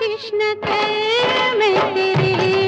कोशिश न कर मैं तेरे।